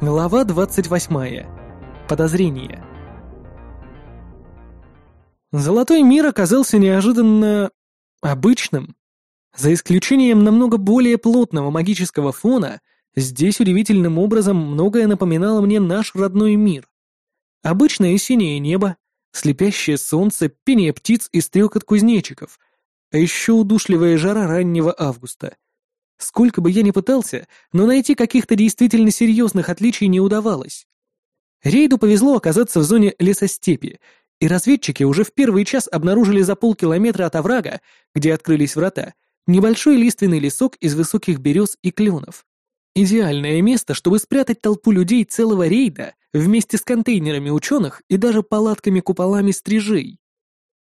Глава 28. Подозрение. Золотой мир оказался неожиданно... обычным. За исключением намного более плотного магического фона, здесь удивительным образом многое напоминало мне наш родной мир. Обычное синее небо, слепящее солнце, пение птиц и стрекот кузнечиков, а еще удушливая жара раннего августа — Сколько бы я ни пытался, но найти каких-то действительно серьезных отличий не удавалось. Рейду повезло оказаться в зоне лесостепи, и разведчики уже в первый час обнаружили за полкилометра от оврага, где открылись врата, небольшой лиственный лесок из высоких берез и кленов. Идеальное место, чтобы спрятать толпу людей целого рейда вместе с контейнерами ученых и даже палатками-куполами стрижей.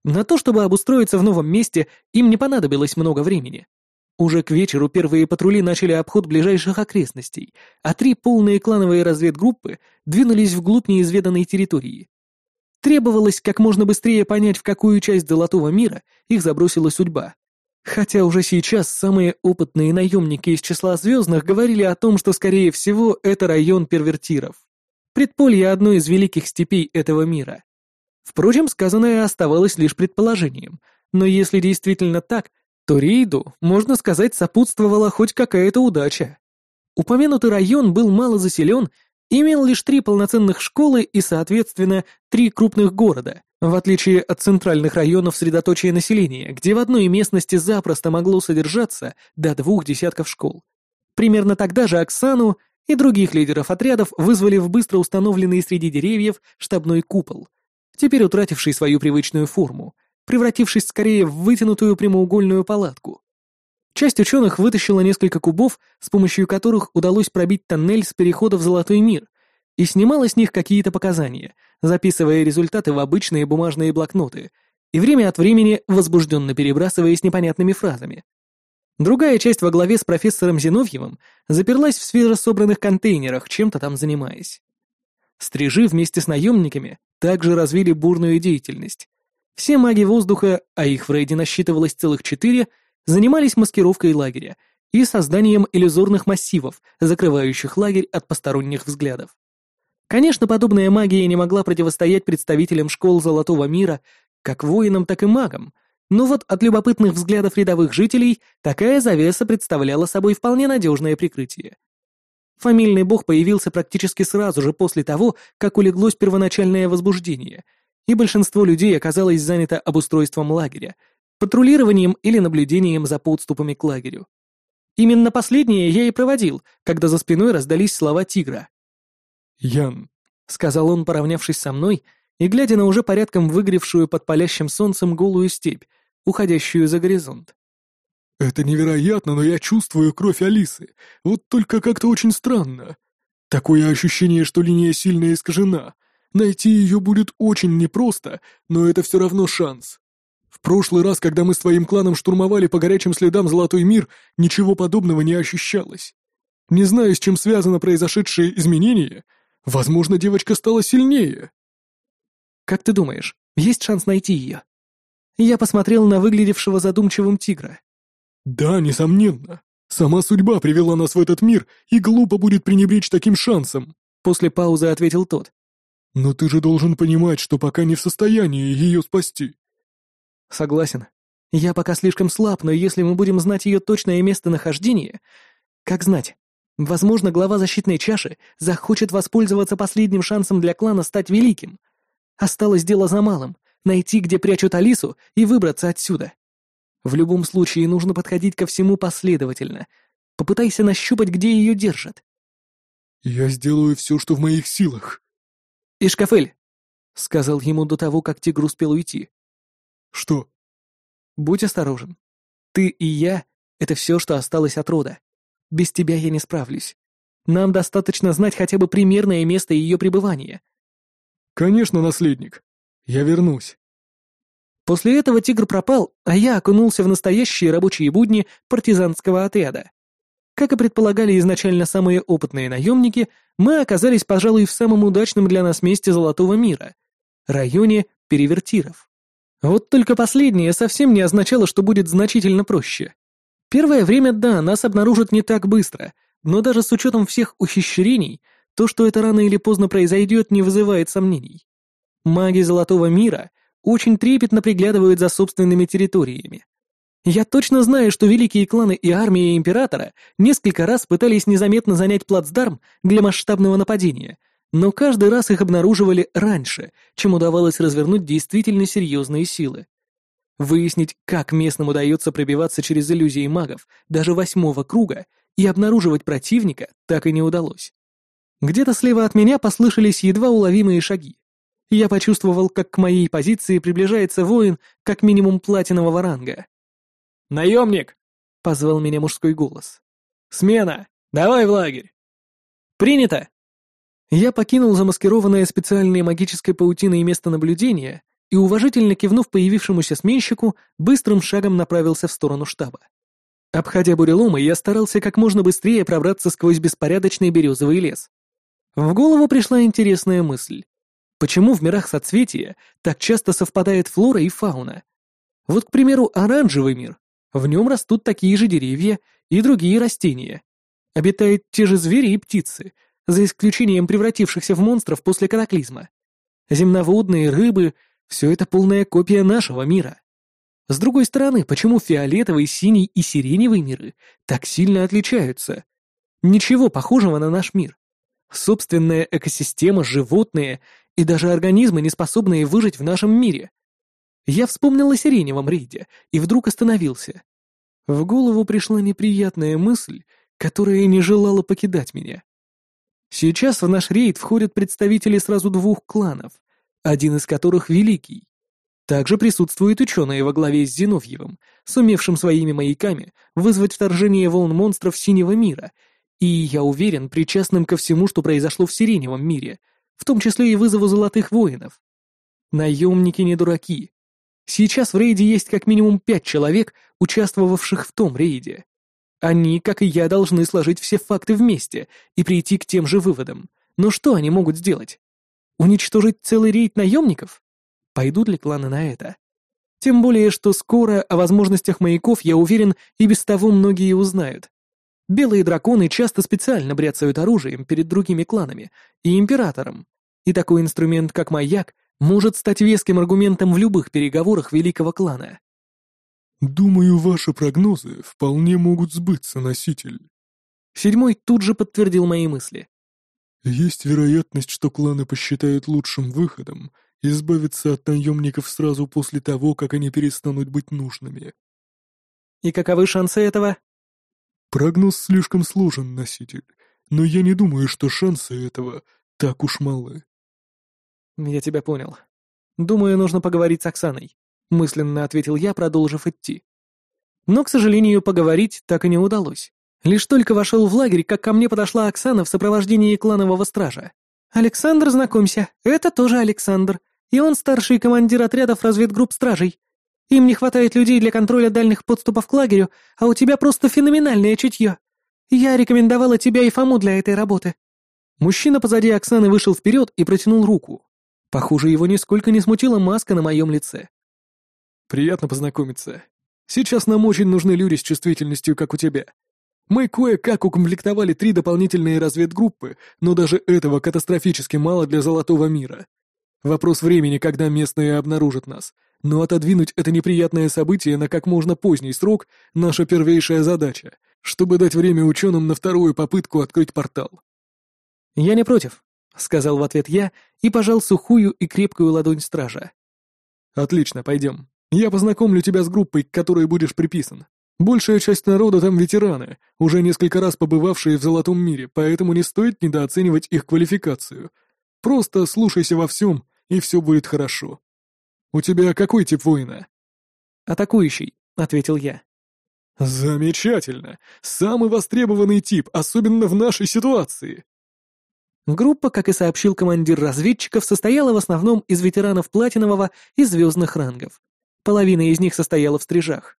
На то, чтобы обустроиться в новом месте, им не понадобилось много времени. Уже к вечеру первые патрули начали обход ближайших окрестностей, а три полные клановые разведгруппы двинулись вглубь неизведанной территории. Требовалось как можно быстрее понять, в какую часть Золотого мира их забросила судьба. Хотя уже сейчас самые опытные наемники из числа звездных говорили о том, что, скорее всего, это район первертиров. Предполье одной из великих степей этого мира. Впрочем, сказанное оставалось лишь предположением, но если действительно так, то рейду, можно сказать, сопутствовала хоть какая-то удача. Упомянутый район был мало заселен, имел лишь три полноценных школы и, соответственно, три крупных города, в отличие от центральных районов средоточия населения, где в одной местности запросто могло содержаться до двух десятков школ. Примерно тогда же Оксану и других лидеров отрядов вызвали в быстро установленный среди деревьев штабной купол, теперь утративший свою привычную форму — превратившись скорее в вытянутую прямоугольную палатку. Часть ученых вытащила несколько кубов, с помощью которых удалось пробить тоннель с перехода в Золотой мир, и снимала с них какие-то показания, записывая результаты в обычные бумажные блокноты и время от времени возбужденно перебрасываясь непонятными фразами. Другая часть во главе с профессором Зиновьевым заперлась в свежесобранных контейнерах, чем-то там занимаясь. Стрижи вместе с наемниками также развили бурную деятельность, все маги воздуха, а их в рейде насчитывалось целых четыре, занимались маскировкой лагеря и созданием иллюзорных массивов, закрывающих лагерь от посторонних взглядов. Конечно, подобная магия не могла противостоять представителям школ Золотого мира, как воинам, так и магам, но вот от любопытных взглядов рядовых жителей такая завеса представляла собой вполне надежное прикрытие. Фамильный бог появился практически сразу же после того, как улеглось первоначальное возбуждение — и большинство людей оказалось занято обустройством лагеря, патрулированием или наблюдением за подступами к лагерю. Именно последнее я и проводил, когда за спиной раздались слова тигра. «Ян», — сказал он, поравнявшись со мной и глядя на уже порядком выгоревшую под палящим солнцем голую степь, уходящую за горизонт. «Это невероятно, но я чувствую кровь Алисы. Вот только как-то очень странно. Такое ощущение, что линия сильно искажена, Найти ее будет очень непросто, но это все равно шанс. В прошлый раз, когда мы с твоим кланом штурмовали по горячим следам Золотой мир, ничего подобного не ощущалось. Не знаю, с чем связано произошедшее изменение. Возможно, девочка стала сильнее. Как ты думаешь, есть шанс найти ее? Я посмотрел на выглядевшего задумчивым тигра. Да, несомненно. Сама судьба привела нас в этот мир, и глупо будет пренебречь таким шансом. После паузы ответил тот. «Но ты же должен понимать, что пока не в состоянии ее спасти». «Согласен. Я пока слишком слаб, но если мы будем знать ее точное местонахождение... Как знать? Возможно, глава защитной чаши захочет воспользоваться последним шансом для клана стать великим. Осталось дело за малым — найти, где прячут Алису, и выбраться отсюда. В любом случае нужно подходить ко всему последовательно. Попытайся нащупать, где ее держат». «Я сделаю все, что в моих силах», «Ишкафель!» — сказал ему до того, как тигр успел уйти. «Что?» «Будь осторожен. Ты и я — это все, что осталось от рода. Без тебя я не справлюсь. Нам достаточно знать хотя бы примерное место ее пребывания». «Конечно, наследник. Я вернусь». После этого тигр пропал, а я окунулся в настоящие рабочие будни партизанского отряда. Как и предполагали изначально самые опытные наемники, мы оказались, пожалуй, в самом удачном для нас месте Золотого мира — районе перевертиров. Вот только последнее совсем не означало, что будет значительно проще. Первое время, да, нас обнаружат не так быстро, но даже с учетом всех ухищрений, То, что это рано или поздно произойдет, не вызывает сомнений. Маги Золотого Мира очень трепетно приглядывают за собственными территориями. Я точно знаю, что великие кланы и армия Императора несколько раз пытались незаметно занять плацдарм для масштабного нападения, но каждый раз их обнаруживали раньше, чем удавалось развернуть действительно серьезные силы. Выяснить, как местным удается пробиваться через иллюзии магов даже восьмого круга и обнаруживать противника, так и не удалось. Где-то слева от меня послышались едва уловимые шаги. Я почувствовал, как к моей позиции приближается воин как минимум платинового ранга. «Наемник!» — позвал меня мужской голос. «Смена! Давай в лагерь!» «Принято!» Я покинул замаскированное специальной магической паутиной место наблюдения и, уважительно кивнув появившемуся сменщику, быстрым шагом направился в сторону штаба. Обходя буреломы, я старался как можно быстрее пробраться сквозь беспорядочный березовый лес. В голову пришла интересная мысль. Почему в мирах соцветия так часто совпадает флора и фауна? Вот, к примеру, оранжевый мир. В нем растут такие же деревья и другие растения. Обитают те же звери и птицы, за исключением превратившихся в монстров после катаклизма. Земноводные, рыбы — все это полная копия нашего мира. С другой стороны, почему фиолетовый, синий и сиреневый миры так сильно отличаются? Ничего похожего на наш мир. Собственная экосистема, животные и даже организмы, не способные выжить в нашем мире. Я вспомнил о сиреневом рейде и вдруг остановился. В голову пришла неприятная мысль, которая не желала покидать меня. Сейчас в наш рейд входят представители сразу двух кланов, один из которых великий. Также присутствуют ученые во главе с Зиновьевым, сумевшим своими маяками вызвать вторжение волн монстров синего мира, и, я уверен, причастным ко всему, что произошло в сиреневом мире, в том числе и вызову золотых воинов. Наемники не дураки. Сейчас в рейде есть как минимум пять человек, участвовавших в том рейде. Они, как и я, должны сложить все факты вместе и прийти к тем же выводам. Но что они могут сделать? Уничтожить целый рейд наемников? Пойдут ли кланы на это? Тем более, что скоро о возможностях маяков, я уверен, и без того многие узнают. Белые драконы часто специально бряцают оружием перед другими кланами и императором, и такой инструмент, как маяк, может стать веским аргументом в любых переговорах великого клана. «Думаю, ваши прогнозы вполне могут сбыться, носитель». Седьмой тут же подтвердил мои мысли. «Есть вероятность, что кланы посчитают лучшим выходом избавиться от наемников сразу после того, как они перестанут быть нужными». «И каковы шансы этого?» «Прогноз слишком сложен, носитель, но я не думаю, что шансы этого так уж малы». «Я тебя понял. Думаю, нужно поговорить с Оксаной мысленно ответил я, продолжив идти. Но, к сожалению, поговорить так и не удалось. Лишь только вошел в лагерь, как ко мне подошла Оксана в сопровождении кланового стража. «Александр, знакомься, это тоже Александр, и он старший командир отрядов разведгрупп стражей. Им не хватает людей для контроля дальних подступов к лагерю, а у тебя просто феноменальное чутье. Я рекомендовала тебя и Фому для этой работы». Мужчина позади Оксаны вышел вперед и протянул руку. Похоже, его нисколько не смутила маска на моем лице. Приятно познакомиться. Сейчас нам очень нужны люди с чувствительностью, как у тебя. Мы кое-как укомплектовали три дополнительные разведгруппы, но даже этого катастрофически мало для Золотого мира. Вопрос времени, когда местные обнаружат нас. Но отодвинуть это неприятное событие на как можно поздний срок — наша первейшая задача, чтобы дать время ученым на вторую попытку открыть портал. «Я не против», — сказал в ответ я и пожал сухую и крепкую ладонь стража. «Отлично, пойдем. Я познакомлю тебя с группой, к которой будешь приписан. Большая часть народа там ветераны, уже несколько раз побывавшие в Золотом мире, поэтому не стоит недооценивать их квалификацию. Просто слушайся во всем, и все будет хорошо. У тебя какой тип воина?» «Атакующий», — ответил я. «Замечательно! Самый востребованный тип, особенно в нашей ситуации!» Группа, как и сообщил командир разведчиков, состояла в основном из ветеранов платинового и звездных рангов. Половина из них состояла в стрижах.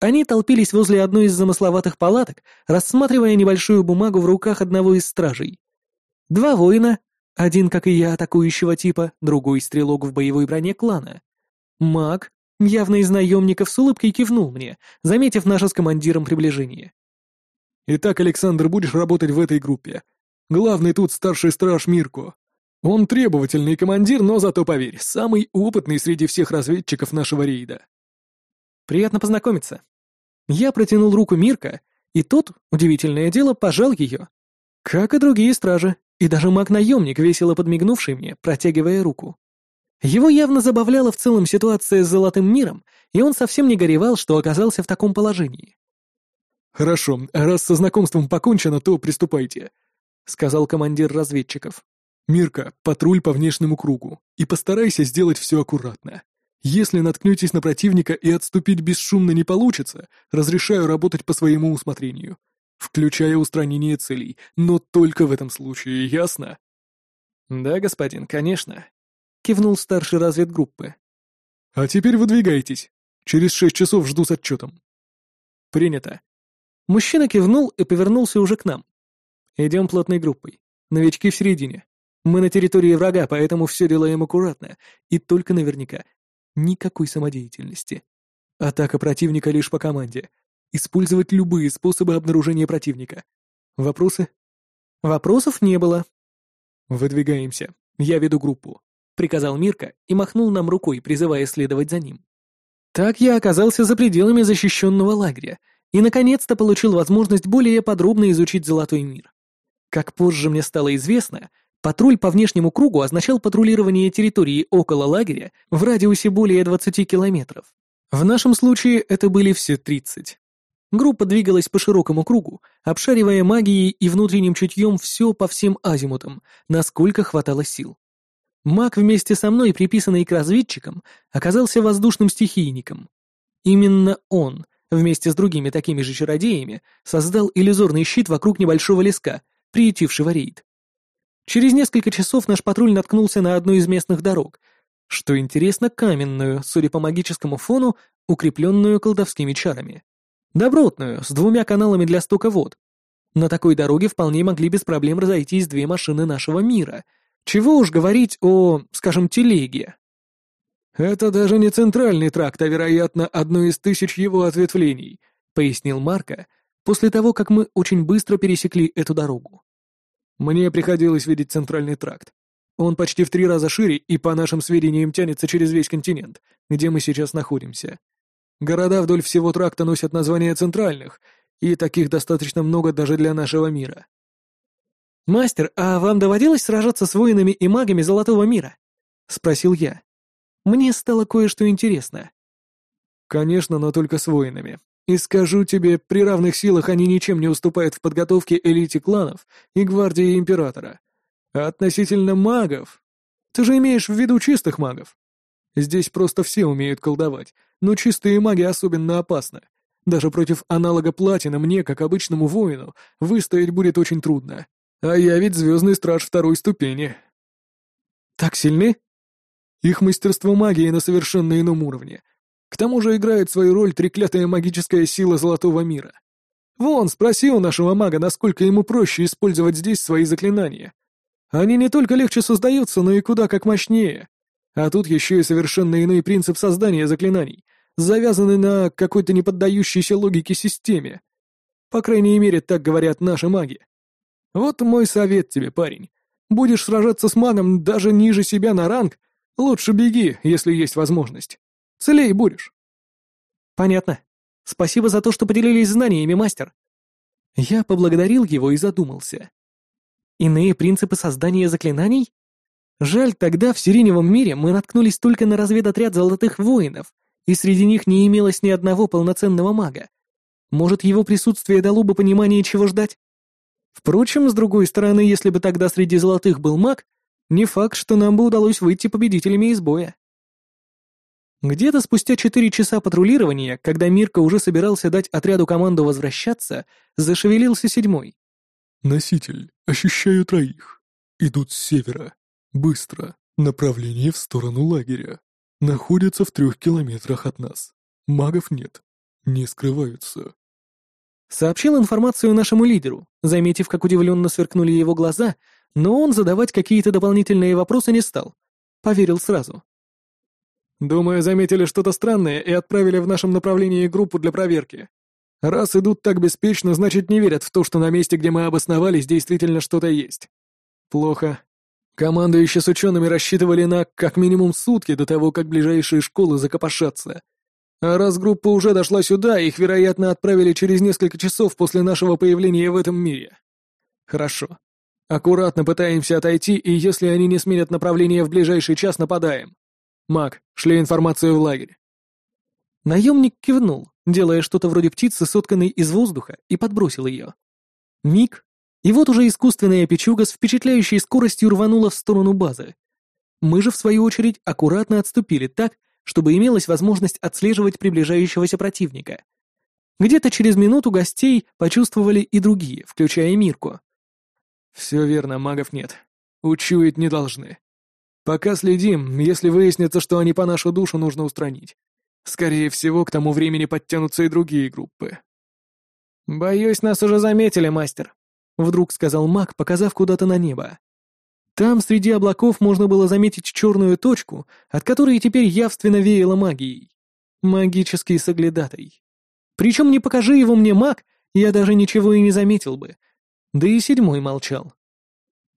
Они толпились возле одной из замысловатых палаток, рассматривая небольшую бумагу в руках одного из стражей. Два воина, один, как и я, атакующего типа, другой стрелок в боевой броне клана. Маг, явно из наемников, с улыбкой кивнул мне, заметив наше с командиром приближение. «Итак, Александр, будешь работать в этой группе. Главный тут старший страж Мирко. Он требовательный командир, но зато, поверь, самый опытный среди всех разведчиков нашего рейда. Приятно познакомиться. Я протянул руку Мирка, и тот, удивительное дело, пожал ее. Как и другие стражи, и даже маг-наемник, весело подмигнувший мне, протягивая руку. Его явно забавляла в целом ситуация с Золотым миром, и он совсем не горевал, что оказался в таком положении. «Хорошо, раз со знакомством покончено, то приступайте», — сказал командир разведчиков. «Мирка, патруль по внешнему кругу, и постарайся сделать все аккуратно. Если наткнетесь на противника и отступить бесшумно не получится, разрешаю работать по своему усмотрению, включая устранение целей, но только в этом случае, ясно?» «Да, господин, конечно», — кивнул старший разведгруппы. «А теперь выдвигайтесь. Через шесть часов жду с отчетом». «Принято». Мужчина кивнул и повернулся уже к нам. «Идем плотной группой. Новички в середине. Мы на территории врага, поэтому все делаем аккуратно. И только наверняка. Никакой самодеятельности. Атака противника лишь по команде. Использовать любые способы обнаружения противника. Вопросы? Вопросов не было. Выдвигаемся. Я веду группу. Приказал Мирка и махнул нам рукой, призывая следовать за ним. Так я оказался за пределами защищенного лагеря и, наконец-то, получил возможность более подробно изучить Золотой мир. Как позже мне стало известно, патруль по внешнему кругу означал патрулирование территории около лагеря в радиусе более 20 километров. В нашем случае это были все 30. Группа двигалась по широкому кругу, обшаривая магией и внутренним чутьем все по всем азимутам, насколько хватало сил. Маг вместе со мной, приписанный к разведчикам, оказался воздушным стихийником. Именно он вместе с другими такими же чародеями, создал иллюзорный щит вокруг небольшого леска, приютившего рейд. Через несколько часов наш патруль наткнулся на одну из местных дорог, что интересно, каменную, судя по магическому фону, укрепленную колдовскими чарами. Добротную, с двумя каналами для стока вод. На такой дороге вполне могли без проблем разойтись две машины нашего мира. Чего уж говорить о, скажем, телеге. «Это даже не центральный тракт, а, вероятно, одно из тысяч его ответвлений», — пояснил Марко, после того, как мы очень быстро пересекли эту дорогу. «Мне приходилось видеть центральный тракт. Он почти в три раза шире и, по нашим сведениям, тянется через весь континент, где мы сейчас находимся. Города вдоль всего тракта носят названия центральных, и таких достаточно много даже для нашего мира». «Мастер, а вам доводилось сражаться с воинами и магами Золотого мира?» — спросил я. Мне стало кое-что интересно. Конечно, но только с воинами. И скажу тебе, при равных силах они ничем не уступают в подготовке элите кланов и гвардии императора. А относительно магов... Ты же имеешь в виду чистых магов? Здесь просто все умеют колдовать, но чистые маги особенно опасны. Даже против аналога платина мне, как обычному воину, выстоять будет очень трудно. А я ведь звездный страж второй ступени. Так сильны? Их мастерство магии на совершенно ином уровне. К тому же играет свою роль треклятая магическая сила Золотого мира. Вон, спроси у нашего мага, насколько ему проще использовать здесь свои заклинания. Они не только легче создаются, но и куда как мощнее. А тут еще и совершенно иной принцип создания заклинаний, завязанный на какой-то неподдающейся логике системе. По крайней мере, так говорят наши маги. Вот мой совет тебе, парень. Будешь сражаться с магом даже ниже себя на ранг, Лучше беги, если есть возможность. Целей будешь. Понятно. Спасибо за то, что поделились знаниями, мастер. Я поблагодарил его и задумался. Иные принципы создания заклинаний? Жаль, тогда в Сиреневом мире мы наткнулись только на разведотряд золотых воинов, и среди них не имелось ни одного полноценного мага. Может, его присутствие дало бы понимание, чего ждать? Впрочем, с другой стороны, если бы тогда среди золотых был маг, не факт, что нам бы удалось выйти победителями из боя. Где-то спустя четыре часа патрулирования, когда Мирка уже собирался дать отряду команду возвращаться, зашевелился седьмой. «Носитель, ощущаю троих. Идут с севера. Быстро. Направление в сторону лагеря. Находятся в трех километрах от нас. Магов нет. Не скрываются». Сообщил информацию нашему лидеру, заметив, как удивленно сверкнули его глаза, но он задавать какие-то дополнительные вопросы не стал. Поверил сразу. «Думаю, заметили что-то странное и отправили в нашем направлении группу для проверки. Раз идут так беспечно, значит не верят в то, что на месте, где мы обосновались, действительно что-то есть. Плохо. Командующие с учеными рассчитывали на как минимум сутки до того, как ближайшие школы закопошатся. А раз группа уже дошла сюда, их, вероятно, отправили через несколько часов после нашего появления в этом мире. Хорошо. Аккуратно пытаемся отойти, и если они не сменят направление в ближайший час, нападаем. Мак, шли информацию в лагерь. Наемник кивнул, делая что-то вроде птицы, сотканной из воздуха, и подбросил ее. Миг, и вот уже искусственная печуга с впечатляющей скоростью рванула в сторону базы. Мы же, в свою очередь, аккуратно отступили так, чтобы имелась возможность отслеживать приближающегося противника. Где-то через минуту гостей почувствовали и другие, включая Мирку. «Все верно, магов нет. Учуять не должны. Пока следим, если выяснится, что они по нашу душу, нужно устранить. Скорее всего, к тому времени подтянутся и другие группы». «Боюсь, нас уже заметили, мастер», — вдруг сказал маг, показав куда-то на небо. Там среди облаков можно было заметить черную точку, от которой теперь явственно веяло магией. Магический соглядатай. Причем не покажи его мне маг, я даже ничего и не заметил бы. Да и седьмой молчал.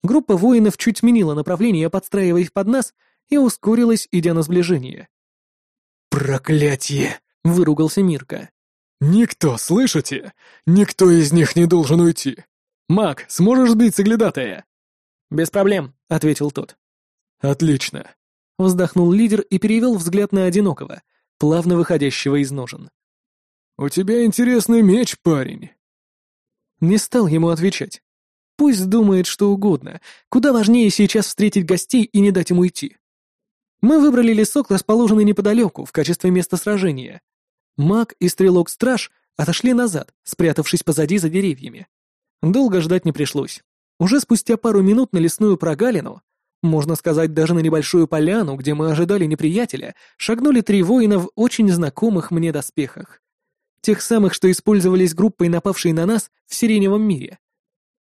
Группа воинов чуть сменила направление, подстраиваясь под нас, и ускорилась, идя на сближение. «Проклятье!» — выругался Мирка. «Никто, слышите? Никто из них не должен уйти. Маг, сможешь сбить соглядатая?» «Без проблем», — ответил тот. «Отлично», — вздохнул лидер и перевел взгляд на одинокого, плавно выходящего из ножен. «У тебя интересный меч, парень». Не стал ему отвечать. Пусть думает что угодно, куда важнее сейчас встретить гостей и не дать им уйти. Мы выбрали лесок, расположенный неподалеку, в качестве места сражения. Маг и стрелок-страж отошли назад, спрятавшись позади за деревьями. Долго ждать не пришлось. Уже спустя пару минут на лесную прогалину, можно сказать, даже на небольшую поляну, где мы ожидали неприятеля, шагнули три воина в очень знакомых мне доспехах. Тех самых, что использовались группой, напавшей на нас в сиреневом мире.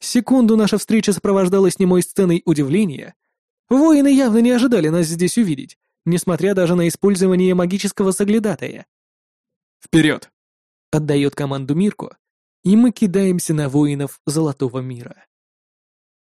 Секунду наша встреча сопровождалась немой сценой удивления. Воины явно не ожидали нас здесь увидеть, несмотря даже на использование магического соглядатая. «Вперед!» — отдает команду Мирко, и мы кидаемся на воинов Золотого мира.